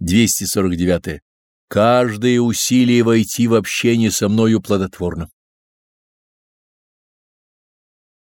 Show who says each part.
Speaker 1: 249. Каждое усилие войти в общение со мною плодотворно.